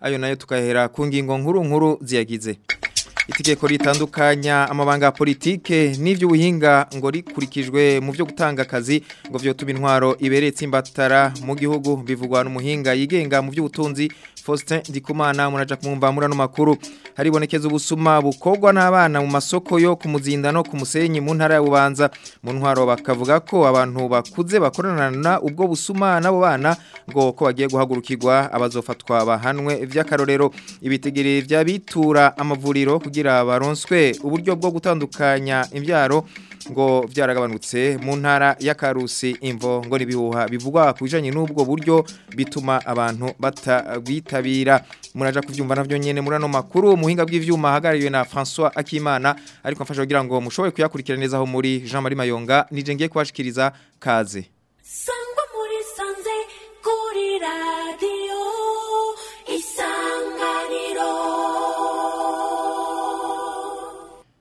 ayo nayo tukahera ku ngingo nkuru nkuru ziyagize itegeko ritandukanya amabanga ya politike n'iby'ubuhinga ngo rikurikijwe mu byo gutanga akazi ngo byotube intwaro iberetse imbatara mu gihugu bivugwa n'umuhinga yigenga mu by'ubutunzi Faustin Ndikumana munaja kumwumva muri ano makuru haribonekeza ubusuma bukogwa n'abana mu masoko yo kumuzinda no kumusenyi mu ntara ya Bubanza mu ntwaro bakavuga ko abantu bakuze bakoranana ubwo busuma nabo bana ngo ko bagiye guhagurukirwa abazofatwa bahanwe vyakarorero ibitegere bya bitura amavuriro kugira baronswe uburyo bwo gutandukanya imbyaro ngo byaragabanutse mu ntara y'akarusi imvo ngo n'ibihuha bivugwa ku n'ubwo buryo bituma abantu batabwitabira muraja kubyumva nabyo nyine muri ano makuru umuhinga bw'ibyuma ahagarariwe na François Akimana ariko mfasha kugira ngo mushobore kuyakurikira neza aho muri Jean Marie Mayonga nije ngiye kubashikiriza kaze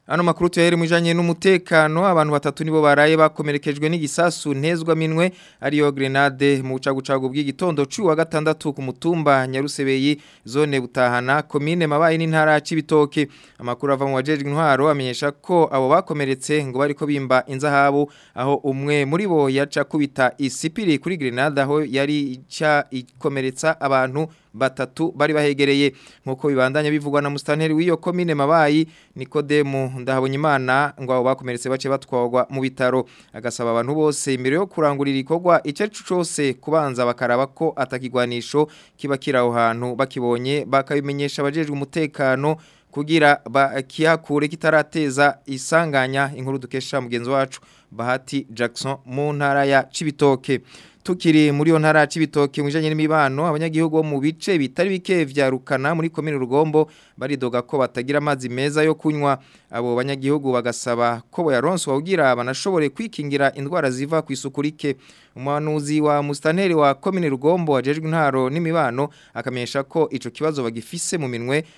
Ano makuru tuyaheri mwijanye n'umutekano abantu batatu nibo baraye bakomerekejwe n'igisasu ntezwa minwe ariyo grenade mu cagucago bw'igitondo cyuwa gatandatu ku mutumba Nyarusebeyi zone butahana commune mabaye n'intara cyibitoke amakuru ava mu wajeje intwaro amenyesha ko abo bakomeretse ngo bari ko bimba inzahabu aho umwe muri bo yaca kubita isipiri kuri grenade aho yari ica ikomeretsa abantu batatu bari bahegereye nk'uko bibandanya bivugwa na musitanteri w'iyo komine mabayi nikodemu ndahabonye imana ngo abo bakomeretse bace batwagwa mu bitaro agasaba abantu bose imbere yo kurangurira ikogwa icyo cyose kubanza bakaraba ko atakigwanisho kiba kiri hantu bakibonye bakabimenyesha abajejwe umutekano kugira bakihakure kitarateza isanganya inkuru dukesha mugenzi wacu bahati jackson mu ntara ya cibitoke tukiri muri iyo ntara cy'ibitoki mu bijyanye n'imibano abanyagihugu mu bice bitari bike bya muri komini rugombo baridoga ko batagira amazi meza yo kunywa abo banyagihugu bagasaba ko boyaronso wabwira abanashobore kwikingira indwara ziva ku isuku rike umuhanuzi wa mustaneri wa komini rugombo wajejwe intaro n'imibano akamenyesha ko icyo kibazo bagifise mu minwe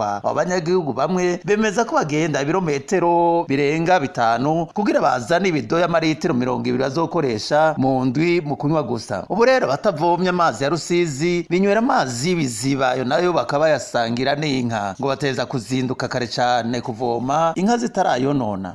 abo bamwe bemeza ko bagenda ibirometero birenga bitanu kugira bazane ibido y'amaritiro mirongo ibiri azokoresha mu ndwi mu kunywa gusa ubu rero batavomye amazi ya rusizi binywera amazi y'ibiziba nayo bakaba yasangira n'inka ngo bateza kuzinduka kare cyane kuvoma inka zitarayonona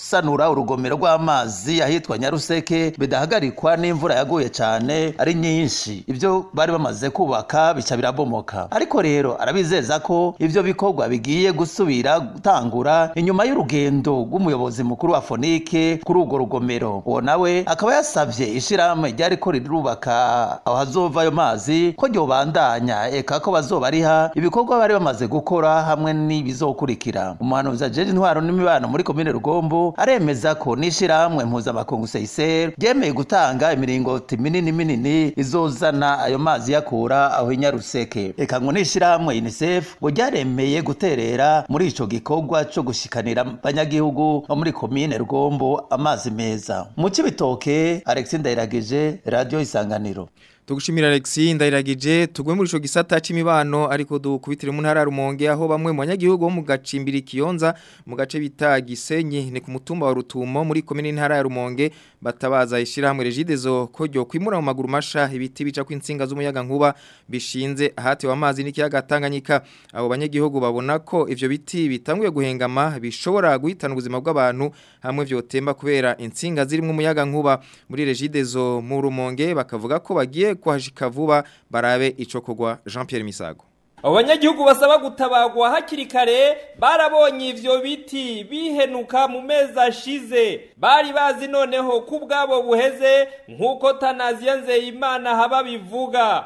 gusanura urugomero rw'amazi ahitwa nyaruseke bidahagarikwa n'imvura yaguye cyane ari nyinshi ibyo bari bamaze kubaka bica birabomoka ariko rero arabizeza ko ibyo bikorwa bigiye gusubira gutangura inyuma y'urugendo rw'umuyobozi mukuru wa fonike kuri urwo rugomero uwo nawe akaba yasabye ishyirahamwe ryari ko rirubaka aho hazova ayo mazi ko ryobandanya eka ko bazoba bazobariha ibikorwa bari bamaze gukora hamwe n'ibizokurikira ishirahamwe umuhanuzi ajeje intwaro n'imibano muri komine rugombo aremeza ko n'ishirahamwe mpuzamakungu seyiseri ryemeye gutanga imiringoti minini minini izozana ayo mazi yakura aho inyaruseke reka ngo n'ishirahamwe UNICEF ngo ryaremeye guterera muri icyo gikorwa cyo gushikanira abanyagihugu bo muri komine rugombo amazi meza mu cibitoke Alexis Ndayiragije radio isanganiro tugushimira Alexi ndaragije tugwe muri ico gisata c'imibano ariko dukubitire mu ntara rumonge aho bamwe mu banyagihugu bo mu gacimbiri kiyonza mu gace bita Gisenyi ni ku mutumba wa Rutumo muri komine ntara ya Rumonge batabaza ishyirahamwe regidezo ko ryo kwimura mu maguru masha ibiti bica ku insinga z'umuyaga nkuba bishinze ahatiwe amazi n'ikiyaga Tanganyika abo banyagihugu babona ko ivyo biti bitanguye guhengama bishobora guhitana ubuzima bw'abantu hamwe vyotemba kubera insinga zirimo umuyaga nkuba muri regidezo mu rumonge bakavuga ko bagiye kuhashika vuba barabe ico kogwa Jean Pierre Misago abo basaba gutabagwa hakiri kare barabonye ibyo biti bihenuka mu mezi ashize bari bazi noneho ko ubwabo buheze nk'uko tanaziya nzeyimana haba bivuga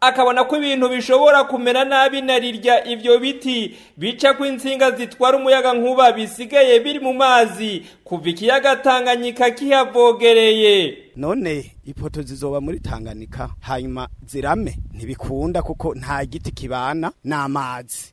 akabona ko ibintu bishobora kumera nabi narirya ibyo biti bica ko insinga zitwara umuyaga nkuba bisigaye biri mu mazi kuva ikiyaga tanganyika kihabogereye none ipoto zizoba muri tanganyika hanyuma zirame ntibikunda kuko nta giti kibana n'amazi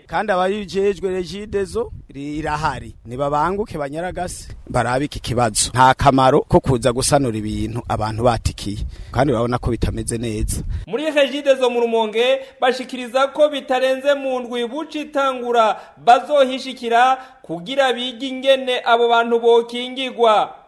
kandi abayijejwe rejidezo rirahari nibabanguke banyaragase barabe iki kibazo nta kamaro ko kuza gusanura ibintu abantu batikiye kandi urabona ko bitameze neza muri rejidezo mu rumonge bashikiriza ko bitarenze mu ndwi bucitangura bazohishikira kugira bige ingene abo bantu bokingigwa.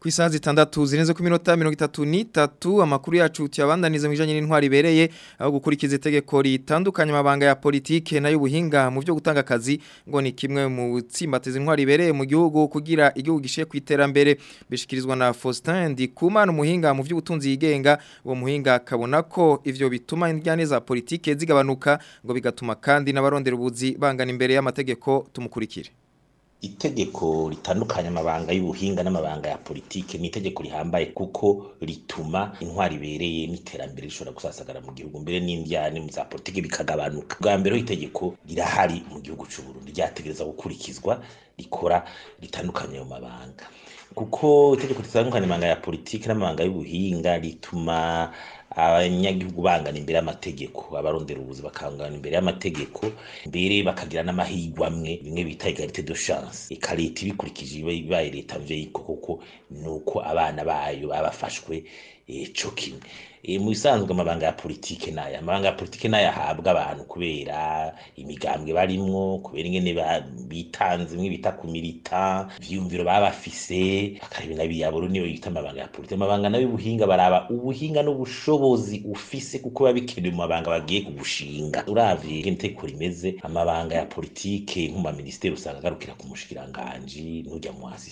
ku isaha zitandatu zirenze ku minota mirongo itatu n'itatu amakuru yacu tuyabandaniza mu bijyanye n'intwari ibereye aho gukurikiza itegeko ritandukanye amabanga ya politike n'ay'ubuhinga mu byo gutanga akazi ngo ni kimwe mu tsimbatiza intwari ibereye mu gihugu kugira igihugu gishe ku iterambere bishyikirizwa na Faustin Ndikumana umuhinga mu by'ubutunzi yigenga uwo muhinga akabona ko ivyo bituma indyane za politike zigabanuka ngo bigatuma kandi n'abarondera ubuzi bangana imbere y'amategeko tumukurikire itegeko ritandukanya amabanga y'ubuhinga n'amabanga ya politiki ni itegeko rihambaye kuko rituma intwari ibereye n'iterambere rishobora gusasagara mu gihugu mbere n'imbyane za politiki bikagabanuka bwa mbere itegeko rirahari mu gihugu cy'u ryategereza gukurikizwa rikora ritandukanya ayo mabanga kuko itegeko ritandukanye amabanga ya politiki n'amabanga y'ubuhinga rituma abanyagihugu bangana imbere y'amategeko abarondera ubuzi bakangana imbere y'amategeko mbere bakagira n'amahirwe amwe bimwe bita egalite de chance eka leta ibikurikije ibaye leta mveyiko kuko ni uko abana bayo babafashwe cyo kimwe mu bisanzwe amabanga ya politiki nayo amabanga ya politiki nayo ahabwa abantu kubera imigambwe barimwo kubera ingene bitanze imwe bita ku milita ivyumviro baba bafise bakareba inabiyaburo niyo yita amabanga ya politiki amabanga nayo ubuhinga baraba ubuhinga n'ubushobozi ufise kuko biba bikenewe mu mabanga bagiye kugushinga uravye ingene rimeze amabanga ya politiki politike minisiteri usanga agarukira ku mushikiranganji n'urya mu asista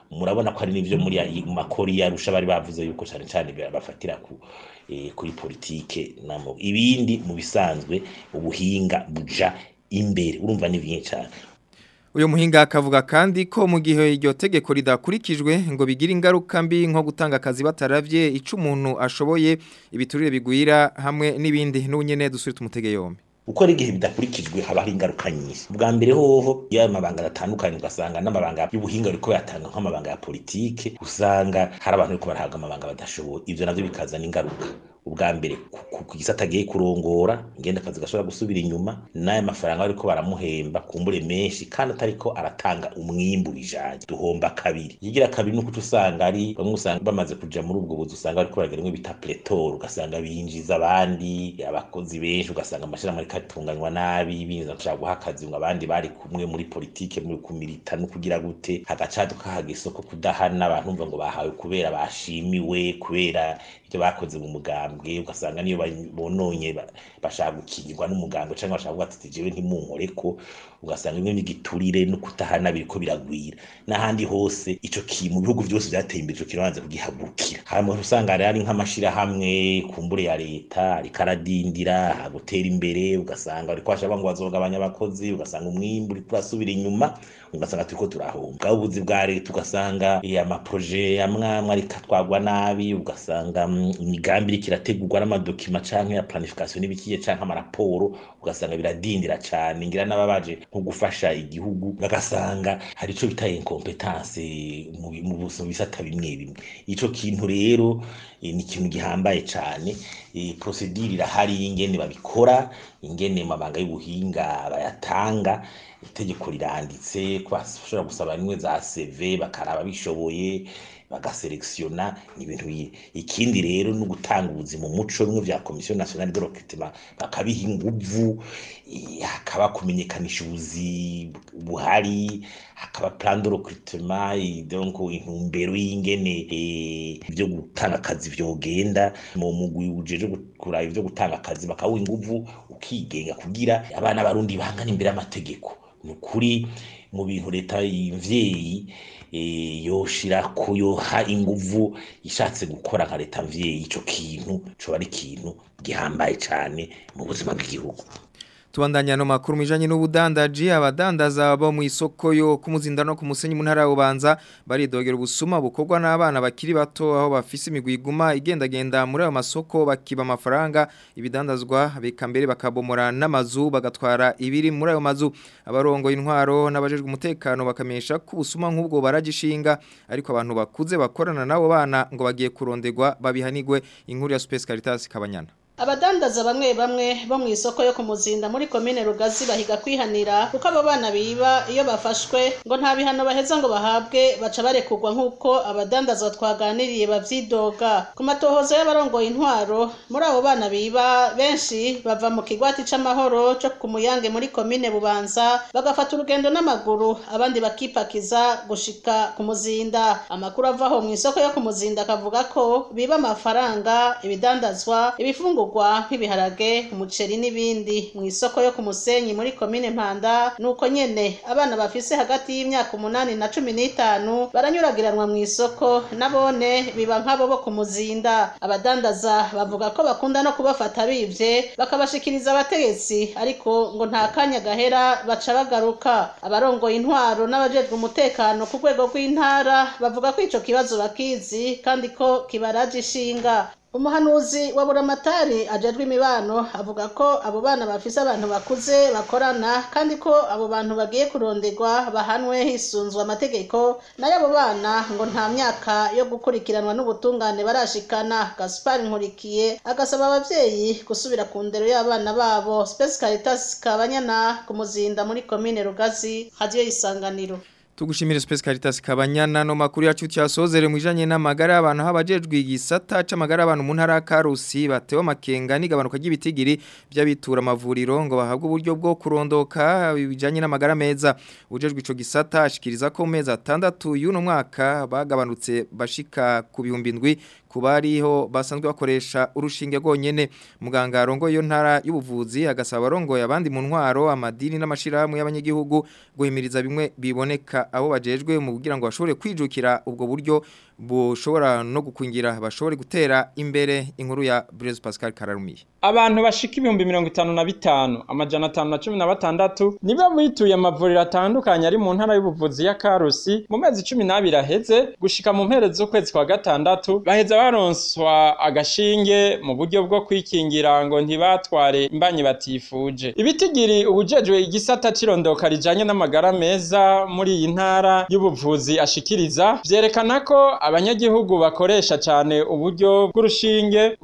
murabona ko ari n'ivyo muri makori yarusha bari bavuze yuko cyane cane birabafatira ku eh, kuri politiki namo ibindi mu bisanzwe ubuhinga buja imbere urumva ni byinshi cyane uyu muhinga akavuga kandi ko mu gihe iryo tegeko ridakurikijwe ngo bigire ingaruka mbi nko gutanga akazi bataravye ico umuntu ashoboye ibiturire bigwira hamwe n'ibindi n'unyene dusubire tumutege yombi uko ari igihe bidakurikijwe haba hari ingaruka nyinshi bwa mbere hoho iyo ayo mabanga atandukanye ugasanga n'amabanga y'ubuhinga ariko yatanga nk'amabanga ya politiki usanga hari abantu bariko barahabwa amabanga badashoboye ibyo navyo bikazana ingaruka ubwa mbere ku gisata agiye kurongora ingenda akazi gashobora gusubira inyuma n'aya mafaranga ariko baramuhemba kumbure menshi kandi atariko aratanga umwimbu bijanye duhomba kabiri yigira kabiri nuko usanga ari bamwe usanga bamaze kujya muri ubwo buzu usanga ariko barageramwe bita pletor ugasanga binjiza abandi abakozi benshi ugasanga amashirahamwe ariko atunganywa nabi binjiza gushaka guha akazi ngo abandi bari kumwe muri politiki muri kumirita no kugira gute hagacaduka haga isoko kudahana abantu bumva ngo bahawe kubera bashimiwe kubera ibyo bakoze mu mugambwe ugasanga niyo bononye bashaka gukingirwa n'umugambwe cyangwa bashaka kuvuga ati jewe ko ugasanga bimwe by'igiturire no kutahana biriko biragwira n'ahandi hose icyo kintu mu bihugu byose byateye imbere ico kintu banze hari hama usanga rero ari nk'amashirahamwe kumbure ya leta ariko aradindira gutera imbere ugasanga ariko bashaka ngo bazogabanya abakozi ugasanga umwimbu uriko urasubira inyuma ugasanga turiko turahomba bwa buzi bwa leta ugasanga amaproje amwamwe ariko atwagwa nabi ugasanga mm, imigambi iriko irategurwa n'amadokima canke ya planification n'ibikiye canke amaraporo ugasanga biradindira cane ngira n'ababaje nko gufasha igihugu bagasanga hari ico bita incompetence mu bisata bimwe bimwe ico kintu rero eh, ni ikintu gihambaye cane eh, prosedire irahari y'ingene babikora ingene mabanga y'ubuhinga bayatanga itegeko riranditse ko bashobora gusaba rimwe za seve bakaraba bishoboye bagaseregisiona ibintu ikindi rero no gutanga ubuzima umuco bimwe bya komisiyo nasiyonari de rokitima bakabiha inguvu hakaba kumenyekanisha ubuzi buhari hakaba plan de rokitima intumbero y'ingene byo eh, gutanga akazi byogenda mu mugwi ujeje kuraba ibyo gutanga akazi bakawuha inguvu ukigenga kugira abana barundi bangana imbere y'amategeko ni ukuri mu bintu leta mvyeyi eh, yoshira kuyoha inguvu ishatse gukora nka leta mvyeyi ico kintu coba ari ikintu gihambaye cyane mu buzima bw'igihugu tubandanya no makuru bijanye n'ubudandaji abadandaza bo mu isoko yo kumuzinda no kumusenyi mu ntara ubanza baridogera ubusuma bukorwa n'abana bakiri bato aho bafise imigwi iguma igendagenda muri ayo masoko bakiba amafaranga ibidandazwa beka bakabomora n'amazu bagatwara ibiri muri ayo mazu abarongo intwaro n'abajejwe umutekano bakamesha ko ubusuma nk'ubwo baragishinga ariko abantu bakuze bakorana nabo bana ngo bagiye kurondegwa babihanigwe inkuru ya Space Caritas kabanyana abadandaza bamwe bamwe bo mu isoko yo kumuzinda muri komine rugazi bahiga kwihanira kuko abo bana biba iyo bafashwe ngo nta bihano baheza ngo bahabwe baca barekugwa nk'uko abadandaza twaganiriye babyidoga ku matohoza y'abarongoye intwaro muri abo bana biba benshi bava mu kigwati cy’amahoro cyo ku muyange muri komine bubanza bagafata urugendo n'amaguru abandi bakipakiza gushika ku muzinda amakuru avaho mu isoko yo kumuzinda akavuga ko biba amafaranga ibidandazwa ibifungu imfungurwa nk'ibiharage umuceri n'ibindi mu isoko yo ku musenyi muri komine mpanda nuko nyene abana bafise hagati y'imyaka umunani na cumi n'itanu baranyuragiranwa mu isoko nabone biba nk'abo bo ku muzinda abadandaza bavuga ko bakunda no kubafata bibye bakabashikiriza abategetsi ariko ngo nta kanya gahera baca bagaruka abarongoye intwaro n'abajejwe umutekano ku rwego rw'intara bavuga ko icyo kibazo bakizi kandi ko kibaraje ishinga umuhanuzi wa buramatari ajejwe imibano avuga ko abo bana bafise abantu bakuze bakorana kandi ko abo bantu bagiye kurondegwa bahanwe hisunzwe amategeko nayo abo bana ngo nta myaka yo gukurikiranwa n'ubutungane barashikana gaspar nkurikiye agasaba ababyeyi gusubira ku ndero y'abana babo space caritas kabanyana ku muzinda muri komine rugazi radio isanganiro tugushimire Space Caritas kabanyana no makuru yacu cyasozere mwijanye n'amagara y'abantu habajejwe igisata c'amagara y'abantu mu ntara ka Rusi batewe makenga nigabanuka ry'ibitigiri by'abitura amavuriro ngo bahabwe uburyo bwo kurondoka bijanye n'amagara meza ujejwe ico gisata ashikiriza ko meza 6 y'uno mwaka bagabanutse bashika ku bihumbi ndwi ku bariho basanzwe bakoresha urushinge rwonyine muganga arongo iyo ntara y'ubuvuzi agasaba arongoye abandi mu ntwaro amadini n'amashyirahamwe y'abanyagihugu guhimiriza bimwe biboneka abo bajejwe mu kugira ngo bashobore kwijukira ubwo buryo bushobora no gukwingira bashobore gutera imbere inkuru ya Blaise Pascal Kararumiye abantu bashika ibihumbi mirongo itanu na bitanu amajana atanu na cumi na batandatu niba mwituye amavuriro atandukanye ari mu ntara y'ubuvuzi ya Karusi mu mezi cumi n'abiri aheze gushika mu mpere z'ukwezi kwa gatandatu baheza baronswa agashinge mu buryo bwo kwikingira ngo ntibatware imbanyi batifuje ibitigiri ubujejwe igisata cirondoka rijyanye n'amagara meza muri iyi ntara y'ubuvuzi ashikiriza byerekana ko abanyagihugu bakoresha cyane uburyo bw'urushinge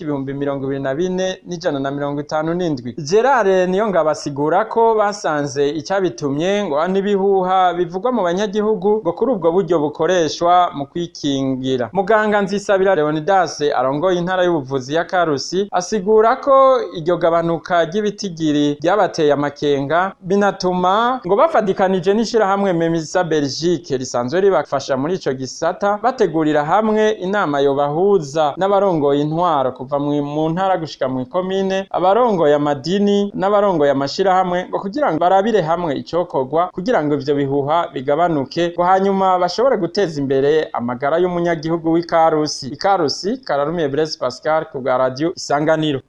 ibihumbi mirongo ibiri na bine n'ijana na mirongo itanu n'indwi gerard niyongabo asigura ko basanze icyabitumye ngo n'ibihuha bivugwa mu banyagihugu ngo kuri ubwo buryo bukoreshwa mu kwikingira muganga nzisabira leonidas arongoye intara y'ubuvuzi ya karusi asigura ko iryo gabanuka ry'ibitigiri ryabateye amakenga binatuma ngo bafatikanije n'ishyirahamwe memisa belgique risanzwe ribafasha muri icyo gisata bategurira hamwe inama yobahuza n'abarongoye intwaro kuva mu ntara gushika mu ikomine abarongo abarongoye amadini n'abarongoye amashirahamwe ngo kugira ngo barabire hamwe icokorwa kugira ngo ibyo bihuha bigabanuke ngo hanyuma bashobore guteza imbere amagara y'umunyagihugu w'ikarusi ikarusi kararumiye Brez Pascal ku bwa radio isanganiro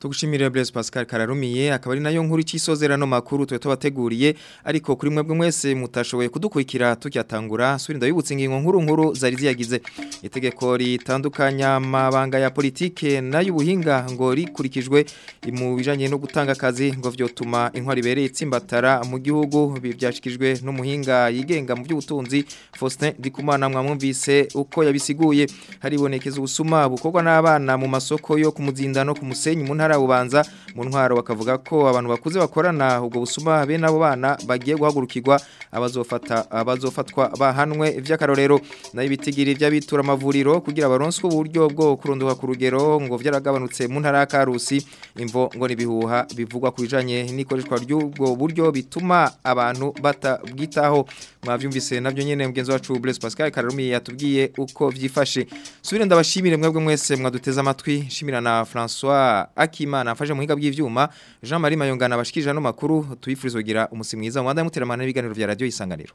tugushimire Blaise Pascal Kararumiye akaba ari nayo nkuru cy'isozerano makuru twe tubateguriye ariko kuri mwebwe mwese mutashoboye kudukurikira tucyatangura suri ndabibutse ingo nkuru nkuru zari ziyagize itegeko ritandukanya mabanga ya politike n'ay'ubuhinga ngo rikurikijwe mu bijanye no gutanga akazi ngo vyotuma intwari ibereye itsimbatara mu gihugu bivyashikijwe n'umuhinga yigenga mu by'ubutunzi Faustin Dikumana mwamwumvise uko yabisiguye haribonekeza ubusuma bukorwa n'abana mu masoko yo ku muzinda no ku mu ntara ntara bubanza mu ntwaro bakavuga ko abantu bakuze bakorana ubwo busuma bene abo bana bagiye guhagurukirwa abazofata abazofatwa bahanwe iby'akarorero nayo ibitigiri by'abitura amavuriro kugira baronswe uburyo bwo kurunduka ku rugero ngo byaragabanutse mu ntara ya Karusi imvo ngo nibihuha bivugwa kubijanye n'ikoreshwa ry'ubwo buryo bituma abantu batabwitaho mwavyumvise navyo nyene mugenzi wacu Blaise Pascal Karumi yatubwiye uko byifashe subire ndabashimire mwebwe mwese mwaduteza amatwi shimira na François Aki akimana afashe mu higa by'ivyuma Jean Marie Mayongana abashikije no makuru tuyifurizogira umunsi mwiza mu bandi muteramana n'ibiganiro bya radio isanganiro